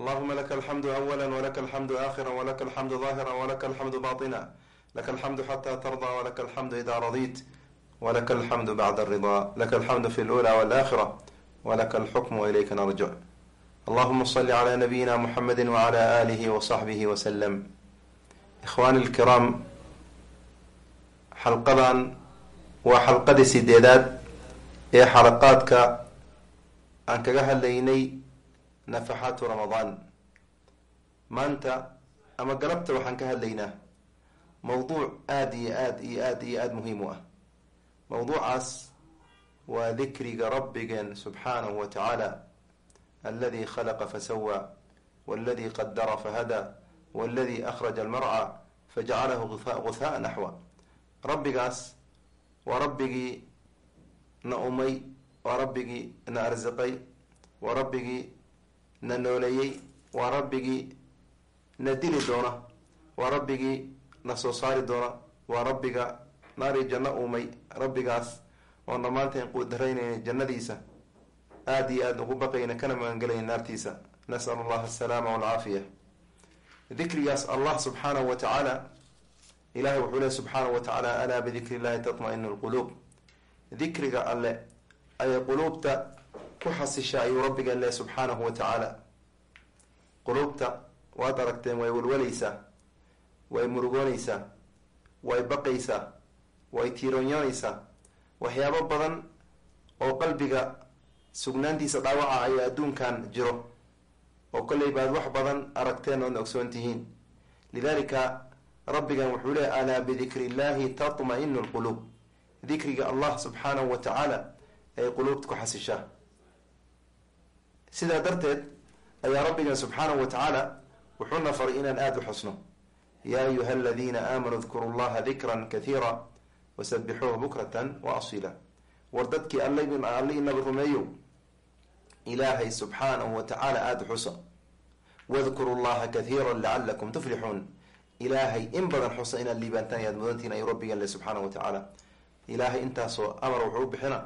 allahuma laka alxamdu awala walaka alxamdu aakhira walaka alxamdu daahira walaka alxamdu baطina laka alxamdu xata tarda walaka alxamdu ida radit. Walaka alxamdu bacda alrida laka alxamdu fi lula walakhira walaka alxukmu ilayka narjic allahuma sali cala nabiyina muxamedi wacala alihi wasaxbihi wasalam ikhwani lkiraam xalqadan waa xalqadii sideedaad ee xalaqaadka aan kaga hadlaynay nafaxaatu ramadaan maanta ama galabta waxaan ka hadlaynaa mawduuc aada iyo aad iyo aad iyo aada muhiim u ah. Mawduucaas waa dikriga rabbigeen subxaanahu wa tacaala aladi khalaqa fasawa waladi qadara fahada waladi akhraja almarca fajacalahu guthaaa naxwa rabbigaas waa rabbigii na umay waa rabbigii na arsiqay waa rabbigii na nooleeyey waa rabbigii na dili doona waa rabbigii na soo saari doona waa rabbiga naari janno uumay rabbigaas oon dhammaanteen quudaraynayna jannadiisa aada iyo aada ugu baqayna kana magangelayna naartiisa. Nasal allaha asalaama walcaafiya dikrigaas allah subxaanahu wa tacaala ilahay wuxuu leh subxaanahu wa tacaala alaa bidikri illahi tatma-inu lquluub dikriga alle ayay quluubta ku xasishaa ayuu rabbigeen leh subxaanahu wa tacaala. Quluubta waad aragteen way walwalaysaa way murugoonaysaa way baqaysaa way tiiroonyoonaysaa waxyaabo badan oo qalbiga sugnaantiisa dhaawaca ayaa adduunkan jiro oo kollay baad wax badan aragteen oodna ogsoon tihiin. Lidalika rabbigan wuxuu leey alaa bidikri illahi tatma-inu lquluub dikriga allah subxaanahu wa tacaala ay quluubta ku xasishaa sidaa darteed ayaa rabbigan subxaanahu wa tacaala wuxuuna faray inaan aada u xusno. Yaa ayuha aladiina aamanuu dkuru llaha dikran kathiira wasabixuuhu bukratan wa asila war dadkii alla inaba rumeeyo ilaahay subxaanahu wa tacaala aada xusa wadkuru llaha kathiira lacalakum tuflixuun. Ilaahay in badan xusa inaad liibaantaan ayaad mudantihin ayuu rabbigan le subxaanahu wa tacaala ilaahay intaasoo amar wuxuu u bixina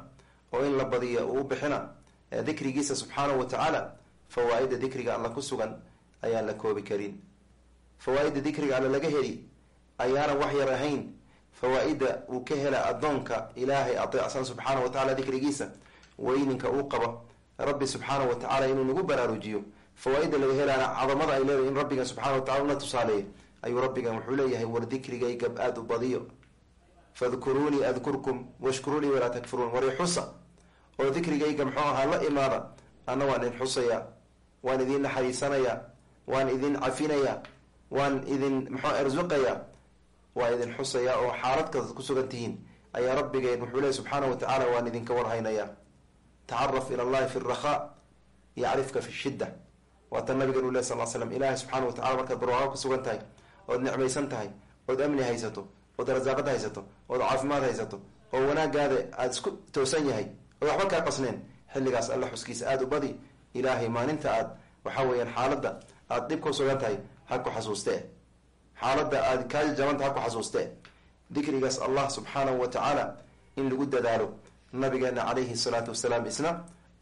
oo in la badiya uu u bixina dikrigiisa subxaanahu wa tacaala fawaa-ida dikriga alla ku sugan ayaan la koobi karin. Fawaa-ida dikriga alla laga heli ayaanan wax yar ahayn. Fawaa-ida uu ka hela addoonka ilaahay ateecsan subxaana wa tacala dikrigiisa weyninka uu qabo rabbi subxaana wa tacaala inuu nagu baraarujiyo. Fawaa-ida laga helaana cadamada ay leedahay in rabbigan subxana wa tacala una tusaaleeya ayuu rabbigan wuxuu leeyahay war dikrigayga aada u badiyo. Fadkuruunii adkurkum washkurunii walaa takfuruun. War ixusa oo dikrigayga muxuu ahaa la imaada. Anna waan idin xusayaa waan idin naxariisanayaa waan idin cafinayaa waan idin muxuu arsuqayaa waa idin xusayaa oo xaalad kastaad ku sugan tihiin. Ayaa rabbigeen wuxuu leey subxaana wa tacaala waan idinka warhaynayaa tacaraf ila allahi fi rakhaa yacrifka fi shidda. Waata nabigan u leh sal slam ilaahay subxaana wa tacala markaad barwaaqo ku sugan tahay ood nicmaysan tahay ood amni haysato ood rasaaqad haysato ood caafimaad haysato oo wanaagaada aada isku toosan yahay ood waxba kaa qasneen. Xilligaas alla xuskiisa aada u badi. Ilaahay maalinta aad waxa weeyaan xaaladda aada dhib ku sugan tahay ha ku xasuustee. Xaaladda aada kaa jabanta ha ku xasuustee. Dikrigaas allah subxaanahu wa tacaala in lagu dadaalo nabigeena calayhi salaatu wasalaam isna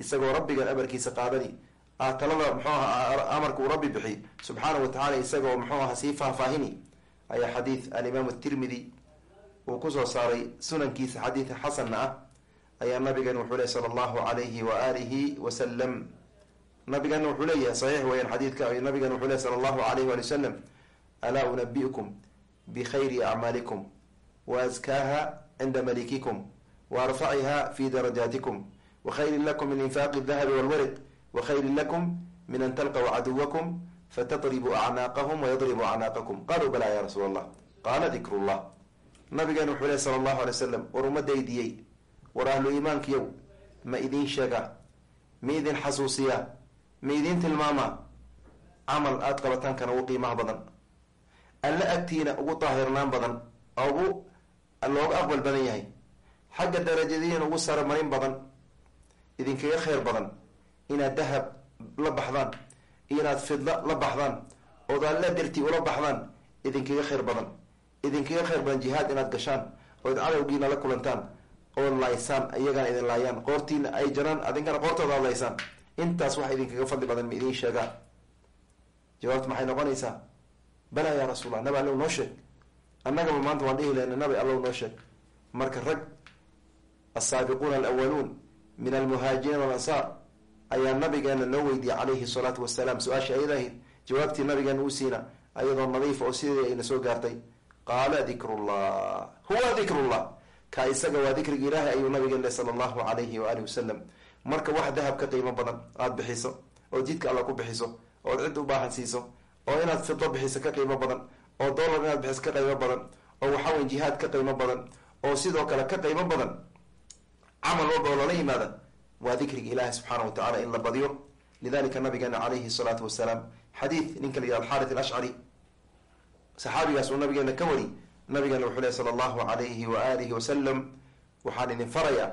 isagoo rabbigan amarkiisa qaadani a talada muxuu aha amarka uu rabbi bixi subxaanahu wa tacala isagoo muxuu aha sii faahfaahini ayaa xadiid alimaam tirmidi uu ku soo saaray sunankiisa xadiid xasanna ah ayaa nabigan wuxuu ley sala allahu alayhi wa alihi wasalam nabigana wuxuu leeyahay saxiix weeyaan xadiidka nabigan wuxuu ley sala allahu alayh wali wasalam alaa unabi'ukum bikhayri acmaalikum wa askaaha cinda malikikum wa arfaciha fi darajaatikum wa khayrin lakum min infaaqi dahabi walwariq wa khayrin lakum min an talqaw caduwakum fatadribuu acnaaqahum wayadribuu acnaaqakum qaluu balaa ya rasuul allah qaala dikru llah nabigan wuxuu leh sala allahu alay wasalam war umadaydiyey war ahlu iimaankiyow ma idiin sheegaa ma idin xasuusiyaa ma idiin tilmaamaa camal aada qabataan kana ugu qiimaha badan. Alla agtiina ugu daahirnaan badan ugu looga aqbal badan yahay xagga darajadiina ugu saramarin badan idinkaga khayr badan inaad dahab la baxdaan inaad fidla la baxdaan ood alla dartii ula baxdaan idinkaga khayr badan. Idinkaga khayr badan jihaad inaad gashaan ood cadowgiina la kulantaan ood laaysaan iyagana idin laayaan. Qoortiina ay jaraan adinkana qoortooda ad laysaan. Intaas wax idinkaga fadli badan ma idiin sheegaan jawaabta maxay noqonaysaa? Balaa yaa rasuul allah nabi allow noo sheeg. Annagaba maanta waan dhihi lehna nabi allow noo sheeg. Marka rag asaabiquuna alawaluun min almuhaajiriin walansaar ayaa nabigeena loo weydiiyey calayhi salaatu wasalaam su'aasha ayada ahayd? Jawaabtii nabigeena uu siina ayadoo nadiifa oo sidii ayna soo gaartay. Qaala dikrullah. Huwa dikrullah ka isaga waa dikriga ilaahay ayuu nabigeen leh sala allahu alayhi waalihi wasalam marka wax dahab ka qiimo badan aada bixiso oo jidka alla ku bixiso ood cid u baahan siiso oo inaad fido bixiso ka qiimo badan oo dollar inaad bixiso ka qiimo badan oo waxaweyn jihaad ka qiimo badan oo sidoo kale ka qiimo badan camal walba oo lala yimaada waa dikriga ilaahi subxaana wa tacala in la badiyo. Lidalika nabigeena calayhi salaatu wasalaam xadiid ninka la yihahdo alxaarit alashcari saxaabigaas uu nabigeena ka wari nabigeena wuxuu leh sala allahu alayhi wa alihi wasalam waxaan idin faraya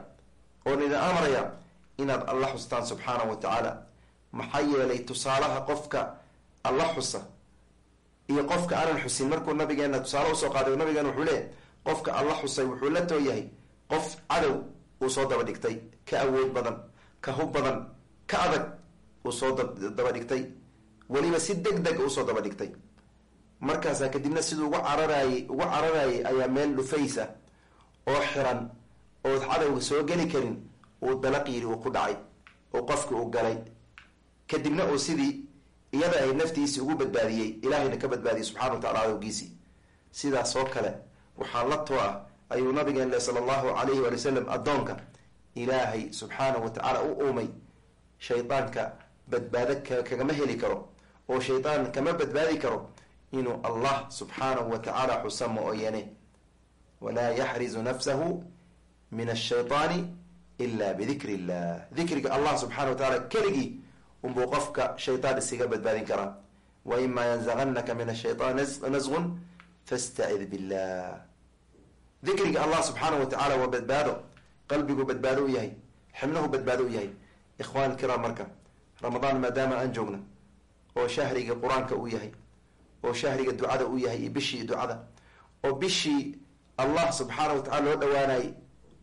oon idin amraya inaad alla xustaan subxaana wa tacaala maxaa yeelay tusaalaha qofka alla xusa iyo qofka aanan xusin markuu nabigeena tusaale u soo qaaday nabigeena wuxuu leeyahy qofka alla xusay wuxuu la too yahay qof cadow uu soo daba dhigtay ka awood badan ka hub badan ka adag uu soo daba dhigtay weliba si deg deg u soo daba dhigtay markaasaa kadibna siduu uga cararaayey uga cararaayay ayaa meel dhufaysa oo xiran ood cadowga soo geli karin uu dalaq yiri uu ku dhacay oo qofki uu galay. Kadibna uu sidii iyada ay naftiisii ugu badbaadiyey ilaahayna ka badbaadiyey subxana wa tacala cadowgiisii sidaas oo kale waxaa la too ah ayuu nabigeen le sala allahu alayhi waali wasalam addoonka ilaahay subxaanahu wa tacaala u uumay shaydaanka badbaado kagama heli karo oo shaydaan kama badbaadi karo inuu allah subxaanahu wa tacaala xusa ma-ooyane walaa yaxrizu nafsahu min ashayطaani ila bidikri illah dikriga allah subxana wa tacala keligii unbuu qofka shaydaan isaga badbaadin karaa wa ima yanzaganaka min ashayطaan nasgun fastacid billah dikriga allah subxaanahu wa waa badbaado. Qalbigu badbaado u yahay. Xibnuhu badbaado u yahay. Ikhwan kiraam marka ramadaan maadaama aan joogno oo shahriga qur'aanka uu yahay oo shahriga ducada uu yahay iyo bishii ducada oo bishii allah subxaana wa tacala loo dhawaanayay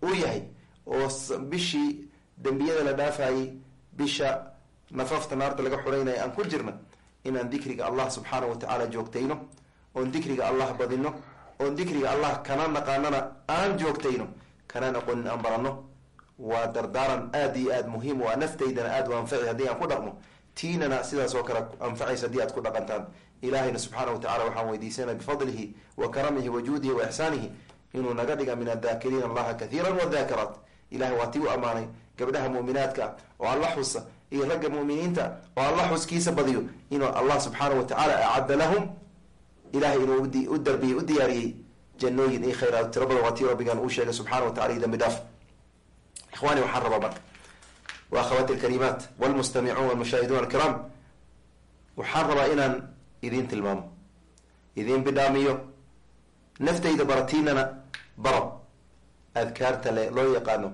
uu yahay oo bishii dembiyada la dhaafayay bisha nafafta naarta laga xureynaya aan ku jirna inaan dikriga allah subxaana wa tacaala joogtayno oon dikriga allah badino oon dikriga allah kana naqaanana aan joogtayno kana aqoonin aan baranno. Waa dardaaran aada iyo aada muhiim u ah naftaydana aada u anfaci haddii aan ku dhaqmo tiinana sidaas oo kale anfacaysa haddii aad ku dhaqantaan. Ilahayna subxaana wa tacala waxaan weydiisanaa bifadlihi wa karamihi wa wa ixsaanihi inuu naga dhiga min addaakiriina allaha kathiira wadaakiraat ilahay waa tii u ammaanay gabdhaha muuminaadka ah oo alla xusa iyo ragga muuminiinta oo alla xuskiisa badiyo inuu allah subxaana wa tacaala acadda lahum. Ilahay inuu u darbiyey u diyaariyey jannooyin iyo khayraat tiro badan waa tii rabbigan uu sheegay subxana wa tacala iyo dambi dhaaf. Ikhwani waxaan rabaa marka wa akhawati alkarimaat walmustamicuun walmushaahiduun alkiraam waxaan rabaa inaan idiin tilmaamo idiin bidhaamiyo naftayda baratiinana baro adkaarta le loo yaqaano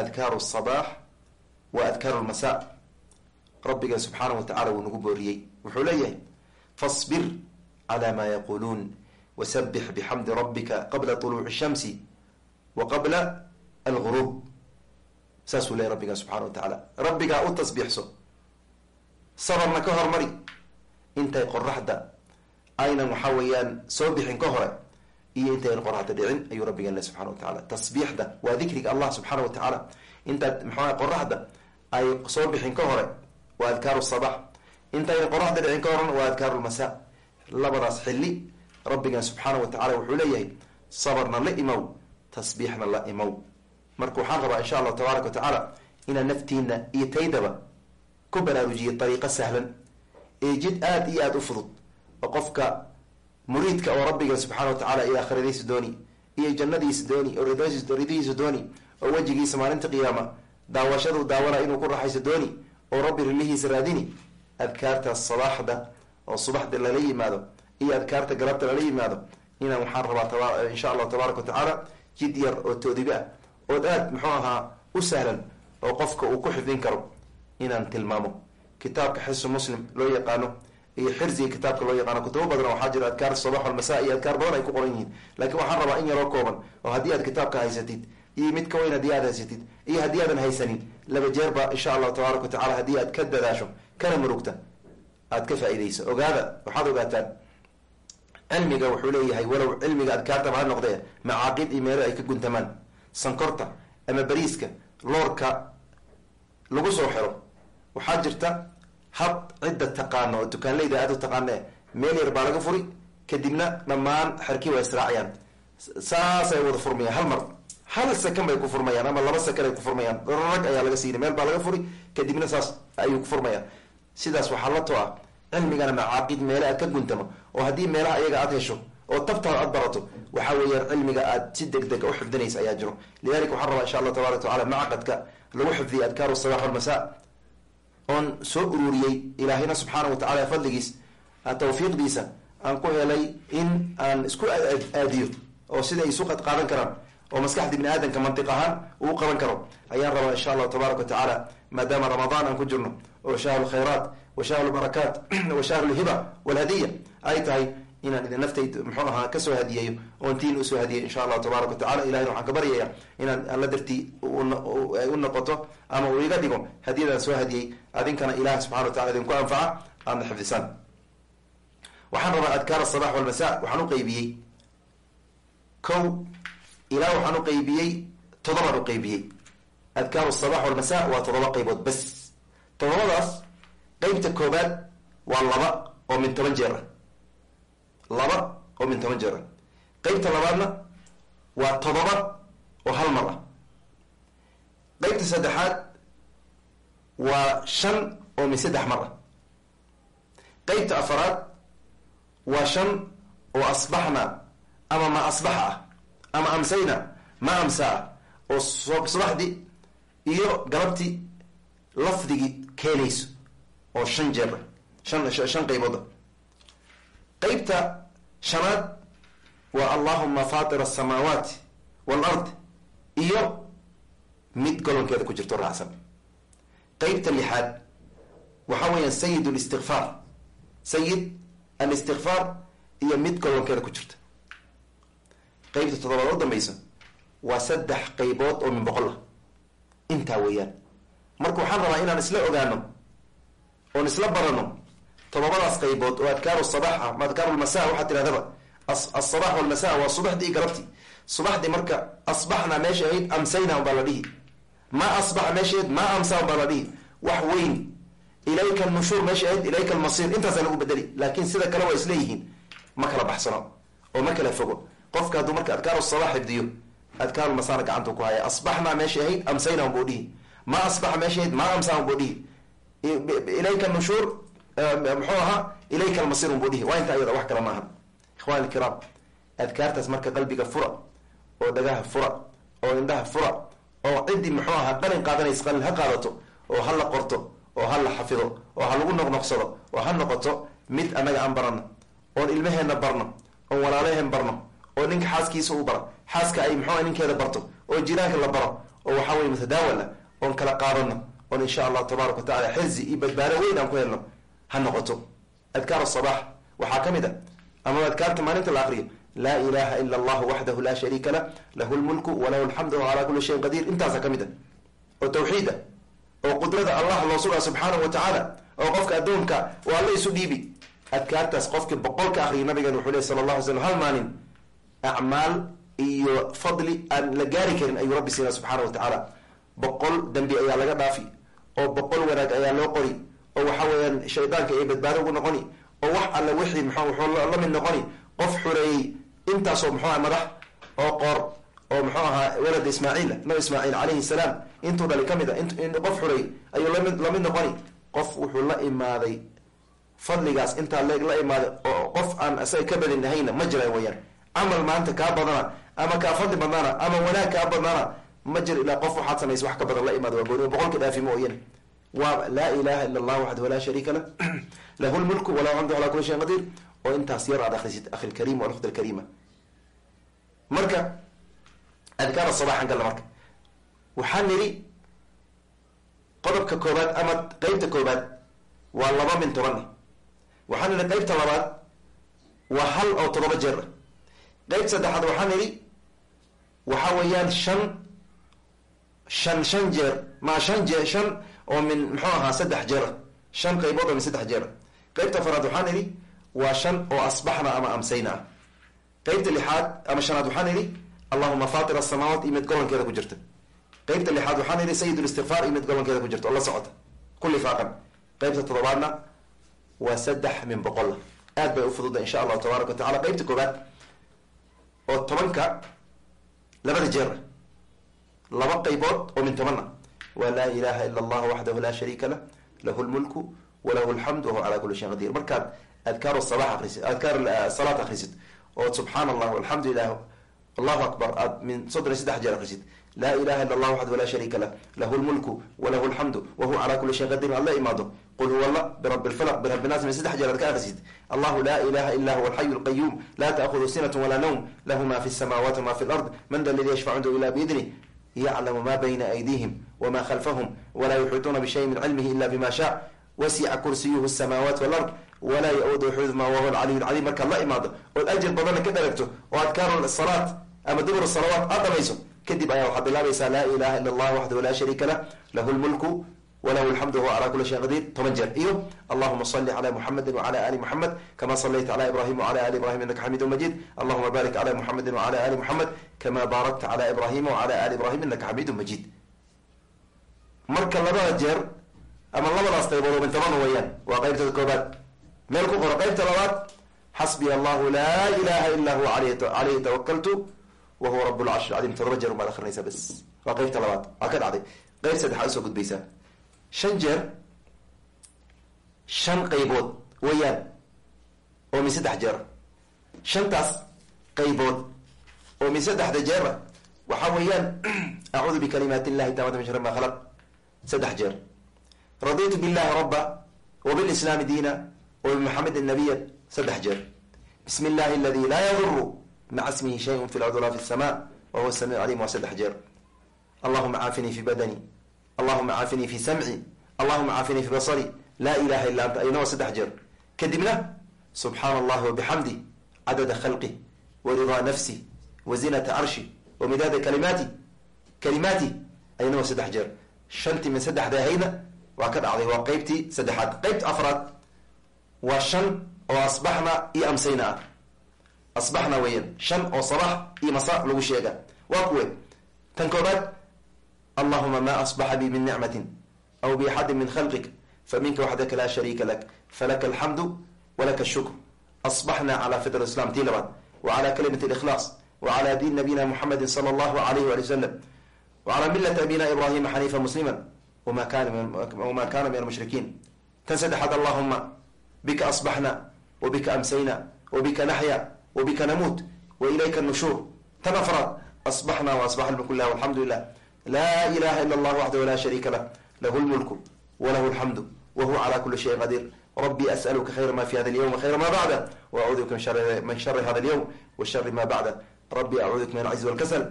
adkaaru asabaax wa adkaaru lmasaa rabbiga subxaana wa tacala wuu nagu booriyey. Wuxuu leeyahay fasbir cala ma yaquluun wasabix bixamdi rabbika qabla طuluuci shamsi wa qabla alguruub saasuu leeyahy rabbiga subxana wa tacaala. Rabbigaa u tasbiixso. Sabarna ka hormari. Intay qoraxda aynan waxaa weeyaan soo bixin ka hore iyo intaynan qoraxda dhicin ayuu rabbigan le subxana wa tacala tasbiixda waa dikriga allah subxaana wa tacaala. Intaad maxaa qoraxda ay soo bixin ka hore waa adkaaru sabax. Intaynan qoraxda dhicin ka horen waa adkaaru lmasaa labadaas xilli rabbigan subxaana wa tacala wuxuu leeyahay sabarna la imow tasbiixna la imow marka waxaan rabaa insha allahu tabaaraka wa tacaala inaan naftiina iyo taydaba ku baraarujiyo dariiqo sahlan ee jid aada iyo aada u fudud oo qofka muriidka oo rabbiga subxana wa tacala iyo aakhiradiisa dooni iyo jannadiisa dooni oo ridihiisa dooni oo wejigiisa maalinta qiyaama daawashadu daawana inuu ku raxayso dooni oo rabbi rilihiisa raadini adkaartaas sabaaxda oo subaxda lala yimaado iyo adkaarta galabta lala yimaado inaan waxaan rabaa insha allahu tabaaraka wa tacaala jid yar oo toodibe ah ood aad muxuu ahaa u sahlan oo qofka uu ku xifdin karo inaan tilmaamo. Kitaabka xisu muslim loo yaqaano iyo xirsiga kitaabka loo yaqaano kutubo badan waxaa jira adkaar sabax almasa iyo adkaar badan ay ku qoran yihiin. Laakiin waxaan rabaa in yaroo kooban oo haddii aad kitaabka haysatid iyo mid ka weyn haddii aad haysatid iyo haddii aadan haysanin laba jeerba insha allahu tabaaraka wa tacala haddii aad ka dadaasho kana murugta aad ka faa-idayso ogaada waxaad ogaataan cilmiga wuxuu leeyahay walow cilmiga adkaartaba ha noqdee macaaqid iyo meelo ay ka guntamaan sankorta ama bariiska loorka lagu soo xiro waxaa jirta hab cidda taqaano oo dukaanleyda aada u taqaane meel yar baa laga furi kadibna dhammaan xerkii waa israacayaan. Saasay wada furmayaan. Hal mar hal sakan bay ku furmayaan ama laba sakan ay ku furmayaan. Rag ayaa laga siina meel baa laga furi kadibna saas ayuu ku furmayaan sidaas waxaa la too ah cilmigana macaaqid meele ka guntamo oo haddii meelaha iyaga aad hesho oo tabtaada aad barato waxaa weeyaan cilmiga aad si deg deg u xifdinaysa ayaa jiro. Lidalika waxaan rabaa insha allah tabarak watacala macaqadka lagu xifdiyay adkaaru sabax walmasa oon soo ururiyey ilaahayna subxaana wa tacala fadligiis tawfiiqdiisa aan ku helay in aan isku aadiyo oo sida ay isu qad qaadan karaan oo maskaxda bini aadamka mantiq ahaan uu qaban karo. Ayaan rabaa insha allahu tabaaraka wa tacaala maadaama ramadaan aan ku jirno oo shahru lkhayraat wa shahru lbarakaat wa shahru lhiba walhadiya ay tahay inaan idin naftayda muxuu ahaa ka soo hadiyeeyo oon tiin u soo hadiyay insha allahu tabaaraka wa tacala ilahina waxaan ka baryaya inaan alla dartii u noqoto ama uu iga dhigo hadiyadaan soo hadiyey adinkana ilaah subxana wa tacala idinku anfaca aadna xifdisaan. Waxaan rabaa adkaar asabax walmasa waxaan u qeybiyey kow ilaa waxaan u qeybiyey todobaan u qeybiyey adkaaru asabax walmasa waa todoba qeybood bas. Todobadaas qeybta koobaad waa laba oo min toban jeer ah laba oo min toban jeer. Ah qeybta labaadna waa todoba oo hal mar ah. Qeybta saddexaad waa shan oo min saddex mar ah. Qeybta afaraad waa shan oo asbaxna ama ma asbaxa ah ama amsayna ma amsa ah oo subaxdii iyo galabtii lafdigii keenayso oo shan jeer ah shan shan qaybooda qeybta shanaad waa allahuma fatir asamaawaati waalard iyo mid golonkeeda ku jirto raacsan. Qeybta lixaad waxaa weeyaan sayid listikfaar sayid alistikfaar iyo mid golonkeeda ku jirta. Qeybta toddobaad u dambaysa waa saddex qeybood oo min boqol ah. Intaa weeyaan. Marka waxaan rabaa inaan isla ogaano oon isla barano todobadaas qaybood oo adkaaru sabax ah adkaaru lmasa waxaa tirahdaba asabax walmasa waa subaxdii galabtii. Subaxdii marka asbaxna meesha ahayd amsayna unbaa la dhihi. Ma asbaxa meeshahayd ma amsa unbaa la dhihi. Wax weyn. Ilayka nushuur meesha ahayd ilayka almasiir intaasaa lagu bedeli. Laakiin sida kale waa isleeyihiin ma kala baxsano oo ma kala fogo. Qofka hadduu marka adkaaru sabax xifdiyo adkaaru masana gacantu ku haya. Asbaxna meesha ahayd amsayna unbuu dhihi. Ma asbaxa meesha ahayd ma amsa unbuu dhihi. Ilayka nushuur muxuu ahaa ilayka almasir unbuu dhihi. Waa inta ayada wax kale maaha ikhwani ilkiraam adkaartaas marka qalbiga fura oo dhagaha fura oo indhaha fura oo ciddii muxuu ahaa qalin qaadanaysa qalin ha qaadato oo ha la qorto oo ha la xafido oo ha lagu noqnoqsado oo ha noqoto mid annaga aan barano oon ilmaheenna barno oon walaalaheen barno oo ninka xaaskiisa u bara. Xaaska ay muxuu ninkeeda barto oo jiraanka la baro oo waxaa weye mutadaawala oon kala qaadano oon insha allahu tabaaraka wa xirzi iyo badbaado weyn aan ku helno ha noqoto. Adkaar asabax waxaa ka mid a ama adkaarta maalinta la aqriyo laa ilaha ila allahu waxdahu laa shariika lah lahu lmulku walahu alxamdu calaa kuli shayin qadiir. Intaasa ka mid a oo tawxiid a oo qudrada allah loo sugaa subxaanahu wa tacaala oo qofka addoonka oo alla isu dhiibi. Adkaartaas qofkii boqol ka akriya nabigan wuxuu ley sala allah slam hal maalin acmaal iyo fadli aan la gaari karin ayuu rabbi siinaa subxaana wa tacaala. Boqol dembi ayaa laga dhaafi oo boqol wanaag ayaa loo qori oo waxa weeyaan shaydaanka ay badbaado ugu noqoni oo wax alle wixii mxu wuxuu la mid noqoni qof xureeyey intaasoo muxuu aha madax oo qoor oo muxuu ahaa walada ismaaciil nabi ismaaciil calayhi salaam intuu dhali ka mid a qof xureeyey ayuu la mid la mid noqoni qof wuxuu la imaaday fadligaas intaa leeg la imaaday oo qof aan isaga ka badin ahayna ma jira weyaan camal maanta kaa badana ama kaa fadli badnaana ama wanaag kaa badnaana ma jiro ilaa qof waxaad samaysa wax ka badan la imaada waa gooni boqolka dhaafi mooyane waa laa ilaha ila allah waxdahu laa shariika lah lahu lmulku walahu xamdu calaa kuli shayin qadiir oo intaas yar aad akrisid akhi lkariim walkhd alkariima marka adkaar sabaxan galla marka. Waxaa nidhi qodobka koobaad ama qeybta koobaad waa laba min tobanne waxaa nidhi qeybta labaad waa hal oo todoba jeer. Ah qeyb saddexaad waxaa nidhi waxa weeyaan shan shan shan jeer. Maa shan jee shan oo min muxuu ahaa saddex jeer. Ah shan qaybood oo min saddex jeer. Ah qeybta afaraad waxaan idhi waa shan oo asbaxna ama amsayna. Ah qeybta lixaad ama shanaad waxaan idhi allahuma fatir asamaawaat iyo mid gobolkeeda ku jirta. Qeybta lixaad waxaan idhi sayid listikfaar iyo mid gobolkeeda ku jirta oo la socota. Kulli faaqan. Qeybta toddobaadna waa saddex min boqolla aad bay ufududa insha allahu tabaaraka wa tacala qeybta koobaad oo tobanka labada jeer. Ah laba qaybood oo min tobanna waa laa ilaha ila allah waxdahu laa shariika lah lahu lmulku walahu alxamdu wahuwa calaa kuli shayin qadir. Markaad adkaar sabax akrisid adkaar salaad akrisid ood subxaana allah alxamdu lilah allahu akbar aad min soddon iyo saddex jeer akrisid laa ilaha ila allah waxdahu laa shariika lah lahu lmulku walahu alxamdu wahuwa calaa kuli shayin qadir. Aad la imaado qul huwa allah birabi lfalq birabi nas min saddex jeer aad ka akrisid allahu laa ilaha ila huwa alxayu alqayuum laa taakudu sinat walaa nawm lahu ma fi samaawaati wma fi lard man da ladi yashfac cindahu ila biidnih yaclamu ma bayna aydihim wma khalfahum walaa yuxiituuna bishayin min cilmihi ila bima sha wasica kursiyuhu samaawaat walard walaa ya-udu xudma wahuwa alcaliy lcadiim markaad la imaado ood ajir badanna ka dharagto oo adkaaru salaat ama dubur salawaat aad dhamayso kadib ayaa waxaad bilaabaysaa laa ilaha ila allah waxdahu laa shariika lah lahu lmulku walahu alxamdu huwa calaa kuli shayin qadiir toban jeer iyo allahuma sali cala muxamedi wacala ali muxamed kama salayta cala ibrahim wacala ali ibrahim inaka xamiidu majid allahuma barik cala muxamedi wacala ali muxamed kama baarakta cala ibrahima wacala ali ibrahim inaka xamiidu majid marka labada jeer ama labadaas qaybood toban weyaan waa qeybta koobaad meel ku qoro qeybta labaad xasbiya allahu laa ilaha ila huwa caleyhi tawakaltu wa huwa rab lcarshi lcadiim todoba jeer umaad akrinaysaa bas waa qeybta labaad waa ka dhacday qeyb saddexaad u soo gudbaysaa shan jeer shan qaybood weyaan oo min saddex jeer. Shantaas qaybood oo min saddexda jeera waxaa weeyaan acuudu bikalimaat illahi taamata min shari ma khalaq saddex jeer. Raditu billahi rabba wa bilislaami diina wa bimuxamedin nabiya saddex jeer. Bismi illahi aladi laa yaduru maca smihi shayun fi lard walaa fi sama wa huwa samiic calim waa saddex jeer. Allahuma caafinii fi badani allahuma caafinii fi samci allahuma caafinii fi basari laa ilaha illa anta ayna waa saddex jeer. Kadibna subxaana allahi wabixamdi cadada khalqi wa ridaa nafsi wa zinata carshi wa midaada kalimaati kalimaati ayna waa saddex jeer. Shantii min saddexda ahayna waa ka dhacday waa qeybtii saddexaad. Qeybta afraad waa shan oo asbaxna iyo amsayna. Ah asbaxna weeyaan shan oo sabax iyo masa lagu sheega. Waa kuwe tan koobaad allahuma ma asbaxa bi min nicmatin aw biaxadin min khalqik faminka waxdaka laa shariika lak falaka alxamdu walaka ashukr asbaxna cala fitr islam tii labaad wa cala kalimati likhlaas wa cala diin nabiyina muxamedi sala allahu alayh wali wasalam wa cala milati abina ibrahima xaniifa muslima wma kana min almushrikiin tan saddexaad allahuma bika asbaxna wa amsayna wa naxya wa namuut wa ilayka nushuur tan afraad asbaxna wa asbaxa lmulku lah alxamdu lilah laa ilaha ila allah waxdahu laa shariika lah lahu lmulku walahu alxamdu wa huwa cala kuli shayin qadiir rabbi as'aluka khayra ma fi hada alyawm khayra ma bacda wa acuudu bika min shari hada alyawm wa shari ma bacda rabbi acuudu bika min alcajzi walkasal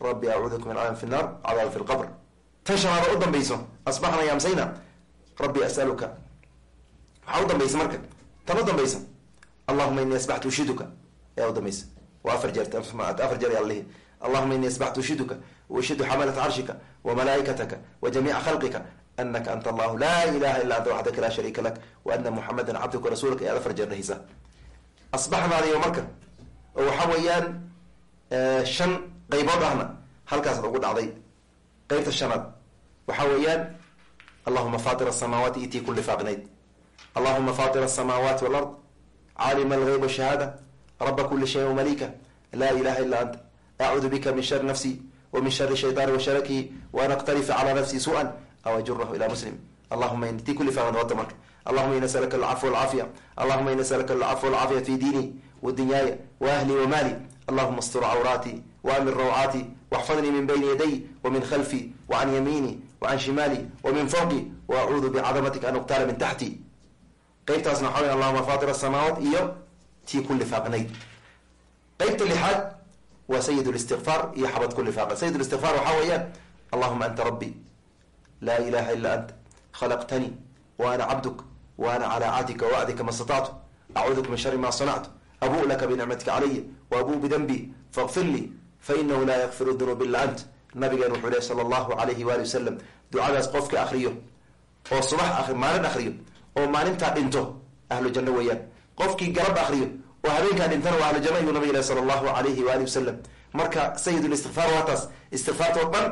rabbi acuudu min cadaab fi nnar cadaab fi lqabr tan shanaada u dambayso asbaxna iyo amsayna rabbi asaluka waxaa u dambaysa marka tan u dambaysa allahuma ini asbaxtu ushiduka ayaa u dambaysa waa afar jeer afar jeer yaalihi allahuma ini asbaxtu ushiduka waushidu xamalat carshika wa malaaikataka wa jamiica khalqika anaka anta allahu laa ilaha illa anta waxdaka laa shariika lak wa ana muxamadan cabduka rasuulka jeer dhahaysa asbaxnaadiyo marka oo waxaa weeyaan shan qaybood ahna halkaasad ugu dhacday qeybta shanaad waxaa weeyaan allahuma fatir asamaawaati itii ku lifaaqnayd allahuma fatir asamaawaati walard caalima algeyb washahaada raba kuli shayin wamalika laa ilaha illa anta acuudu bika min shari nafsi aw ajurahu ila muslim. Allahuma tii ku lifaaqnayd wata marka allahuma ina salaka alcafwa walcaafiya allahuma ina salaka alcafwa walcaafiya fi diini wa dunyaaya wa ahli wa maali allahuma astur cawraati wa amir rawcaati waxfadnii min bayni yaday wa min khalfi wa can yamiini wa can shimaali wa min fawqi wa acuudu bicadamatika an uqtaala min taxti qeybtaasna waxaa wey allahuma fatir asamaawaat iyo tii ku lifaaqnayd qeybta lixaad waa sayid listikfaar iyo xabad ku lifaaqa sayid listikfaar waxaa weeyaan allahuma anta rabbi laa ilaha illa anta khalaqtanii wa ana cabduk wa ana calaa cahdika wacdika ma statactu acuuduka min shari ma sanactu abu laka binicmatika calaya wa abuu bidanbi faqfir lii fainahu laa yakfiru dunuub illa ant. Nabigeen wuxuu leh sala allahu alayhi waali wasalam ducadaas qofka akriyo oo subax maalin akriyo oo maalintaa dhinto ahlu janno weeyaan. Qofkii galab akriyo oo habeenkaa dhintana waa ahlu janno ayuu nabig ilahi sala allahu alayhi waali wasalam marka sayidlistikfaar waa taas. Istikfaarta oo dhan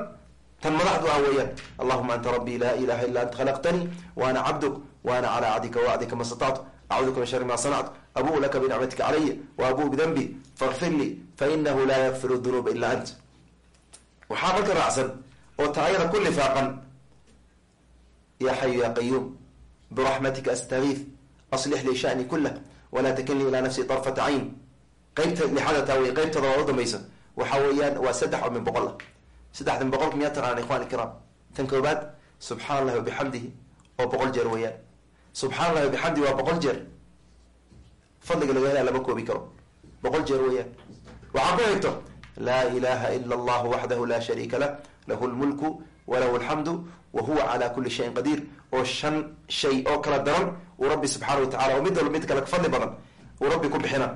tan madaxdu ah weeyaan. Allahuma anta rabbii laa ilaha illa anta khalaqtanii wa cabduk wa calaa cadika wacdika ma statactu acuuduka min shari ma sanactu abuu laka binicmatika calaya wa abuu bidanbi fainahu laa yakfiru dunuuba ila ant. Waxaa marka raacsan oo taayada ku lifaaqan ya xayu ya qayuum biraxmatika astagiif aslix lii shani kulah walaa takilnii ilaa nafsi طarfata cayn. Qeybta lixada taa wey qeybtada waa u dambaysa waxa weeyaan waa saddex oo min boqol. Ah saddexda min boqolka miyaa taraan ikhwan ikram tan koobaad subxaan allahi wabixamdihi oo boqol jeer weeyaan. Subxaan allahi wabixamdihi waa boqol jeer. Fadliga laga helaa lama koobi karo. Boqol jeer weeyaan. Waxaa ku xigto laa ilaha ila allahu waxdahu laa shariika lah lahu lmulku walahu alxamdu wa huwa cala kuli shayin qadiir. Oo shan shay oo kala daran uu rabbi subxaana wa tacala oo mid walba mid kale fadli badan uu rabbi ku bixina.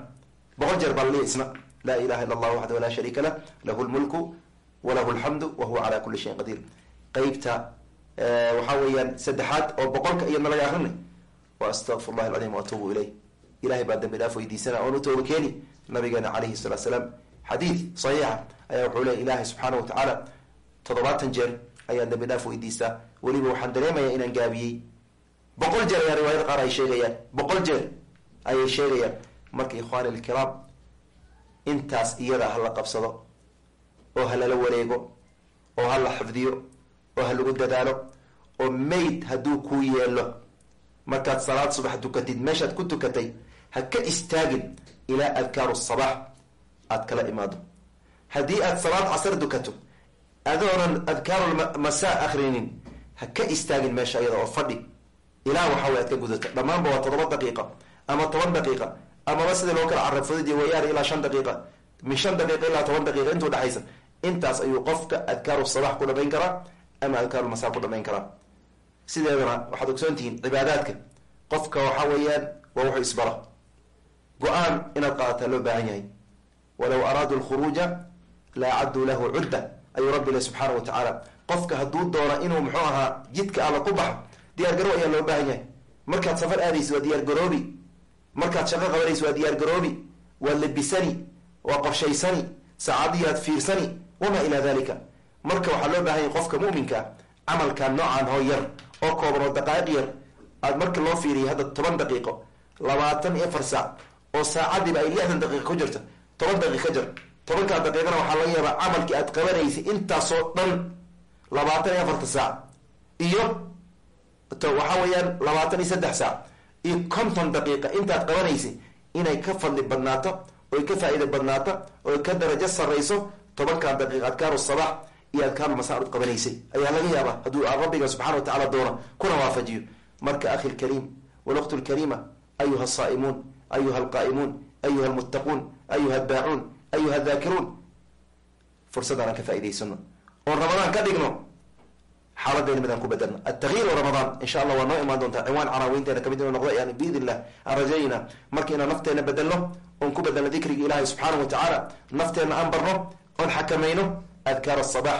Boqol jeer baa laliya isna laa ilaha illa allah waxdahu laa shariika lah lahu lmulku walahu alxamdu wa huwa cala kuli shayin qadiir. Qeybta waxaa weeyaan saddexaad oo boqolka iyadna laga akrinay wa astaqfir llahi alcadiim wa atuubu ilayh. Ilahay baa dambi dhaaf weydiisana oon u tooba keeni nabigeena calayhi salatu salaam. Xadiid saxiixa ayaa wuxuu leey ilaahay subxaana wa tacaala toddobaatan jeer ayaan dambi dhaaf weydiistaa weliba waxaan dareemayaa inaan gaabiyey boqol jeer ayaa riwaayada qaar ay sheegayaan. Boqol jeer ayay sheegayaan marka ikhwaani alkiraam intaas iyada ha la qabsado oo ha lala wareego oo ha la xifdiyo oo ha lagu dadaalo oo mayd hadduu kuu yeelo markaad salaad subax tukatid meeshaad ku tukatay ha ka istaagin ilaa adkaaru sabax aad kala imaado. Haddii aad salaad casar dukato adoonan adkaarulmasaa akrinin ha ka istaagin meesha iyada oo fadhi ilaa waxa way aad ka gudato dhammaanba waa toddoba daqiiqa ama toban daqiiqa amaba sida loo kala carab fudud wayaar ilaa shan daqiiqa min shan daqiiqa ilaa toban daqiiqa intuu dhexaysa intaas ayuu qofka adkaaru sabax ku dhamayn karaa ama adkaarulmasaa ku dhamayn karaa sideedana waxaad ogsoon tihiin cibaadaadka qofka waxa weeyaan waa wuxuu isbara go'aan inaad qaadataa loo baahan yahay walaw araaduu lkhuruuja la acadduu lahu cudda ayuu rabbi le subxaana wa tacaala qofka hadduu doono inuu muxuu ahaa jidka alla ku baxo diyaar garow ayaa loo baahan yahay. Markaad safar aadaysa waa diyaar garoobi. Markaad shaqo qabanaysa waa diyaar garoobi. Waa labisani waa qorshaysani saacadiyaad fiirsani wamaa ilaa dalika marka waxaa loo baahan yahay qofka muminkaa camalkan noocaan hoo yar oo kooban oo daqaa'iq yar. Aad marka loo fiiriya hadda toban daqiiqo labaatan iyo afar saac oo saacadiiba ay lixdan daqiiqa ku jirto. Toban daqiiq ka jir. Tobankaa daqiiqana waxaa laga yaabaa camalkii aad qabanaysay intaasoo dhan labaatan iyo afarta saac. Iyo waxaa weeyaan labaatan iyo saddex saac. Iyo konton daqiiqa intaad qabanaysay inay ka fadli badnaato oy ka faa-iida badnaato oy ka darajo sarrayso tobankaa daqiiqa adkaaru sabax iyo adkaaru masaa ud qabanaysay ayaa laga yaabaa hadduu rabbiga subxana wa tacala doono kuna waafajiyo. Marka akhi lkariim walwaqtu lkariima ayuha asaa'imuun ayuha alqaa'imuun ayuha almuttaquun ayuha addaacuun ayuha adaakiruun fursadaan aan ka faa'idaysano oon ramadaan ka dhigno xaaladayna midaan ku bedelno altagyiir ramadaan insha allah waa noo imaan doontaa ciwaan canaaweynteena ka mid inuu noqdo yani biidn illah aan rajaynaa inaan nafteena bedelno oon ku bedelno dikrigi ilaahi subxaana wa tacaala nafteenna aan barno oon xakamayno adkaar asabax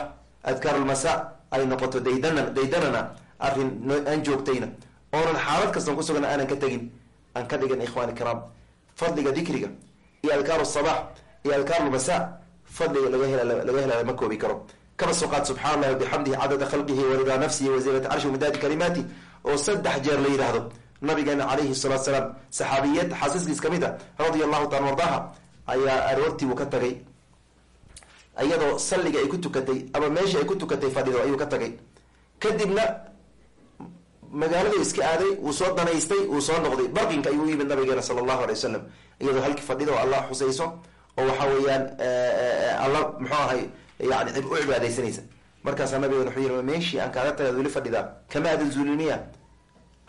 adkaar almasa ay noqoto daydana daydanana arrin aan joogtayna oonan xaalad kastan ku sugana aanan ka tegin aan ka dhigan ikhwani kiraam fadliga dikriga iyo adkaar asabax iyo adkaar almasa fadliga laga hel laga hela lama koobi karo kaba soo qaad subxana allahi wabixamdihi cadada khalqihi waridaa nafsihi wazinata carshi wamidaadi kalimaati oo saddex jeer la yidhaahdo. Nabigeena calayhi salatu salaam saxaabiyad xaasiskiis ka mid a radia allahu taala ardaha ayaa aroortii uu ka tagay. Iyadoo salliga ay ku tukatay ama meeshii ay ku tukatay fadhido ayuu ka tagay. Kadibna magaaladu iska aaday wuu soo danaystay wuu soo noqday. Barqinka ayuu yimid nabigeena sala allahu alay wasalam iyadoo halkii fadhido oo allah xusayso oo waxa weeyaan alla muxuu ahay yani u cibaadaysanaysa markaasaa nabigen wuxuu yii meeshii aan kaaga tagad weli fadhidaa kama aadan zuuliniya?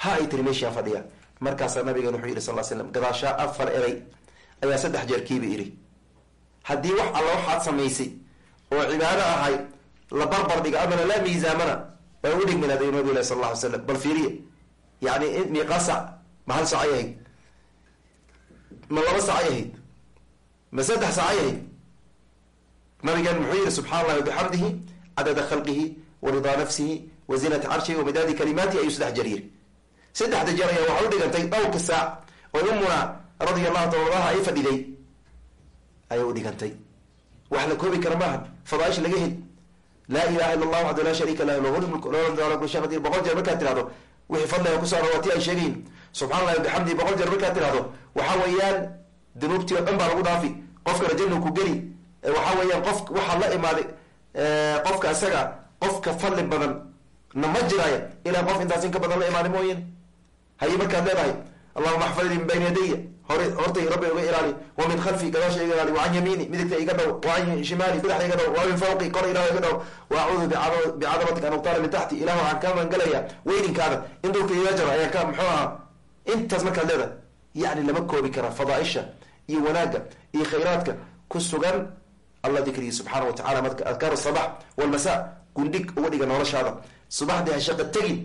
Ha ay tiri meeshii aan fadhiya. Markaasaa nabigen wuxuu yihi sal l slam gadaashaa afar eray ayaa saddex jeer kiiba iri. Haddii wax alla waxaad samaysay oo cibaado ahay la barbar dhiga amana laa miisaamana waa u dhigminaad ayuu nabi ilahi sal lla ly slam bal fiiriya yani miiqaa sac ma hal sacay ahayd? Ma laba sacay ahayd? Ma saddex sacay ahayd nabigan muxuu yihi subxana allahi wabixamdihi cadada khalqihi wa ridaa nafsihi wa zinata carshihi wa midaadi kalimaatihi ayuu saddex jeer yiri saddexda jeer ayaa waxa u dhigantay dhowrka saac oo umuna radia allahu taala ay fadhiday ayay u dhigantay. Wax la koobi kara maaha fadaaisha laga heli laa ilaha illa allah waxdu laa shariika lah lahu lmulk lahu kul shay qadir boqol jeer markaad tirahdo wixii fadliga ku saara waa ti ay sheegayin subxana allahi bixamdi boqol jeer markaad tirahdo waxa weeyaan dunuubtii o dhan baa lagu dhaafi qofkana jannu ku geli waxa weeyaan qof waxaa la imaaday qofka isaga qofka fadli badan na ma jiraayo ilaa qof intaas in ka badan la imaaday mooyane haye markaad leedahay allahuma axfadnii min bayna yadaya hore hortay rabbi iga ilaali wa min khalfi gadaasha iga ilaali wacan yamiini midigta iga dhow wacan shimaali badaxda iga dhow wa min fawqi kor ilah iga dhow wa acuudu bicadamatika an uqtaala min taxti ilah waxaan ka magangalaya weyninkaada in dhulka iga jaro ayaan ka muxuu ahaa intaas markaad leedahay yani lama koobi kara fadaaisha iyo wanaagga iyo khayraadka ku sugan alla dikriyi subxaana wa tacala marka adkaar sabax walmasa gundhig uga dhiga noloshaada. Subaxdii ha shaqa tegin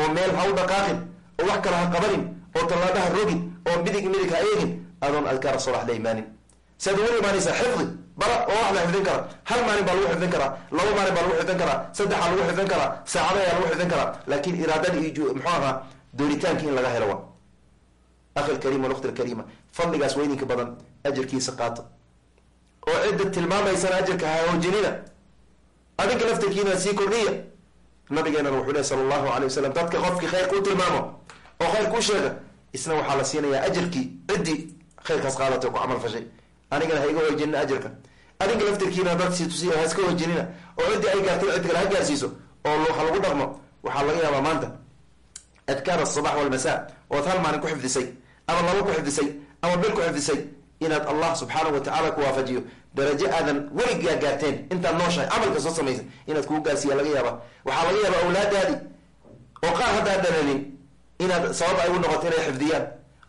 oo meel ha u dhaqaaqin oo wax kale ha qabanin oo tallaaba ha rogin oo midig midig ha eegin adoon adkaar sabax la imaanin. Saad ugu imaanaysaa xifdi bara oo wax la xifdin kara. Hal maalin baa lagu xifdin karaa laba maalin baa lagu xifdin karaa saddexa lagu xifdin karaa saacada ayaa lagu xifdin karaa laakin iraadada iyo muxuu ahaa doonitaanki in laga helo wa akhi lkariim walukhti lkariima fadligaas weyninka badan ajarkiisa qaato oo cidda tilmaamaysana ajarka ha hoojinina adinka laftarkiina sii kordhiya. Nabigeenana wuxuu leh sala allahu alay wasalam dadka qofkii khayr kuu tilmaamo oo khayr kuu sheega isna waxaa la siinayaa ajarkii ciddii khayrkaas qaadatay ku camal fashay. Anigana ha iga hoojinina ajarka. Adinka laftarkiina dad situsiy ha iska hoojinina oo ciddii ay gaartay cid kale ha gaarsiiso oo ha lagu dhaqmo waxaa laga yaabaa maanta adkaar asabax walmasa ood hal maalin ku xifdisay ama laba ku xifdisay ama bil ku xifdisay inaad allah subxaanahu wa tacala ku waafajiyo darajo aadan weligaa gaarteen intaad nooshahay camalka soo samaysa inaad kugu gaarsiiya laga yaaba waxaa laga yaabaa awlaadaadi oo qaar haddaan dhalanin inaad sabab ay u noqoto inay xifdiyaan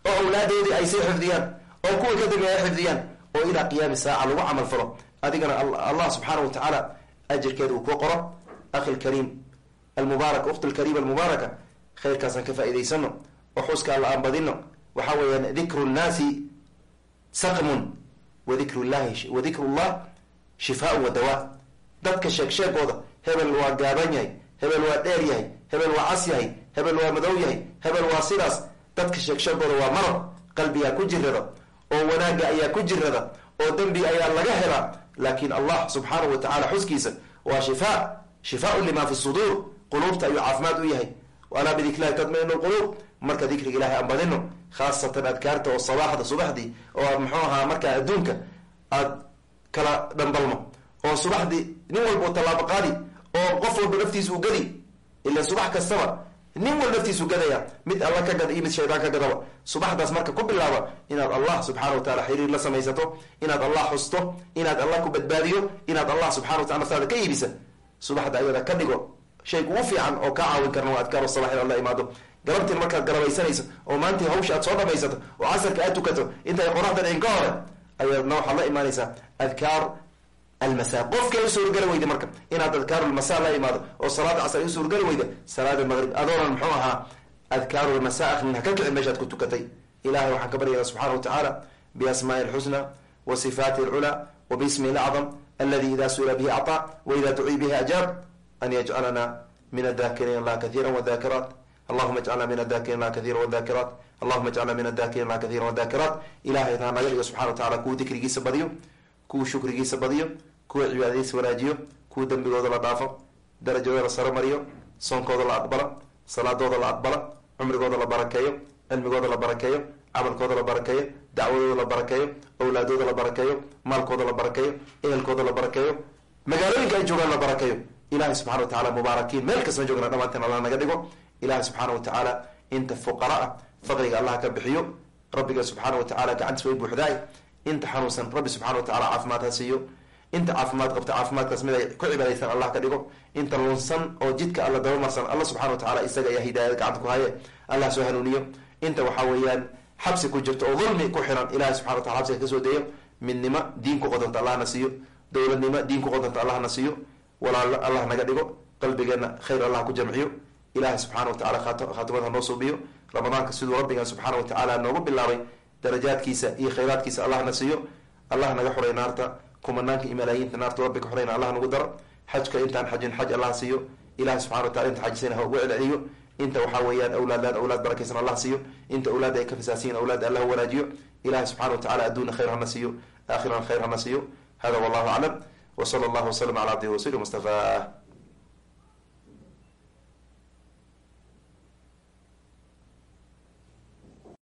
oo awlaadeedii ay sii xifdiyaan oo kuwa ka dambeeya ay xifdiyaan oo ilaa qiyaami saaca lagu camal falo adigana allah subxaana wa tacaala ajirkeeda uu kuu qoro. Akhi lkariim almubaarak ukhti lkariim almubaaraka khayrkaasaan ka faa'idaysano oo xuska alla aan badino waxaa weeyaan dikru nnaasi saqmun wadikru llahi wa dikru llah shifaaun wa dawaa dadka sheeg sheegooda hebel waa gaaban yahay hebel waa dheer yahay hebel waa cas yahay hebel waa madow yahay hebel waa sidaas. Dadka sheeg sheegooda waa marad qalbigaa ku jirada oo wanaagga ayaa ku jirada oo dembi ayaa laga helaa. Laakin allah subxaanahu wa tacala xuskiisa waa shifaa shifaaun lima fi suduur. Quluubta ayuu caafimaad u yahay. Alaa bidikri lahi tatmainu lquluub marka dikriga ilahay aan badino khaasatan adkaarta oo sabaaxda subaxdii oo muxuu ahaa markaa adduunka aad kala dhambalmo oo subaxdii nin walba tallaabo qaadi oo qof walba naftiisa u gadi ila subax kastaba nin walba naftiisu gadaya mid alla ka gada iyo mid shaydaan ka gadaba. Subaxdaas marka ku bilaaba inaad allah subxana wa taala xiriir la samaysato inaad allah xusto inaad allah ku badbaadiyo inaad allah subxana wa tala naftaada ka iibisa subaxda ayada ka dhigo shay kugu fiican oo kaa caawin karna waa adkaar sabax in alla imaado galabtiin markaad garabaysanayso oo maantii hawsha aad soo dhamaysato oo casarka aad tukato intay qoraxda dhicin ka hore ayaadna waxaad la imaanaysaa adkaar almasa qofkay u suurgeli weyda marka inaad adkaarulmasa la imaado oo salaada casar u suurgeli weyda salaada maqrib adoonan muxuu ahaa adkaarulmasa akrin ha ka kicin meeshaad ku tukatay. Ilahay waxaan ka baryaya subxana wa tacaala biasmaai lxusna wa sifaati alculaa wa bismi lacdam aladi ida suila bihi acطaa wa ida ducii bihi ajaab an yajcalana min adakiriin allah kaiira wadakiraat allahuma ajcalna min adakiriin lah kaiira wadakiraat allahuma ajcalna min adakiriin lah kaiira wadakiraat ilahay taa naga dhigo subxana wa tacala kuwa dikrigiisa badiyo kuwa shukrigiisa badiyo kuwa cibaadadiisa wanaajiyo kuwa dembigooda la dhaafo darajadooda la saro mariyo soonkooda la aqbala salaadooda la aqbala cumrigooda la barakeeyo cilmigooda la barakeeyo camalkooda la barakeeyo dacwadooda la barakeeyo awlaadooda la barakeeyo maalkooda la barakeeyo ehelkooda la barakeeyo magaalooyinka ay joogaan la barakeeyo. Ilahay subxana wa tacala mubaarakiin. Meel kastma joogna dhamaanteen allah naga dhigo ilahay subxaana wa tacaala inta fuqara ah faqriga allah ka bixiyo rabbiga subxaana wa tacala gacantiis way buuxdaay inta xanuunsan rabbi subxana wa tacala caafimaad ha siiyo inta caafimaad qabta caafimaadkaas mid ay ku cibaadaystaan allah ka dhigo inta lunsan oo jidka alla dabamarsan alla subxana wa tacala isaga ayaa hidaayad gacanta ku haye allah soo hanuuniyo. Inta waxaa weeyaan xabsi ku jirto oo dulmi ku xiran ilahi subxana wa tacala xabsiga ka soo deeyo midnimo diin ku qodanta allahna siiyo dowladnimo diin ku qodanta allahna siiyo walaalo allah naga dhigo qalbigeena khayr allah ku jamciyo ilahay subxana wa tacala khaatimad ha noo suubiyo ramadaanka siduu rabbigan subxaana wa tacaala noogu bilaabay darajaadkiisa iyo khayraadkiisa allahna siiyo. Allah naga xuray naarta kumanaanka iyo malaayiinta naarta rabbi ka allah nagu daro xajka intaan xajin xaj allah siiyo. Ilahi subxana wa tacala inta xajisayna ha ugu celceliyo. Inta waxaa weeyaan awlaadlaad awlaad barakaysan allah siiyo. Inta awlaad ay ka fasaasiyin awlaad allah wanaajiyo. Ilahi subxana wa tacala adduuna khayr hana siiyo. Aakhiran khayr hana siiyo. Hada wallahu aclam w sala allahu waslm ala cabdihi wasuli mustafa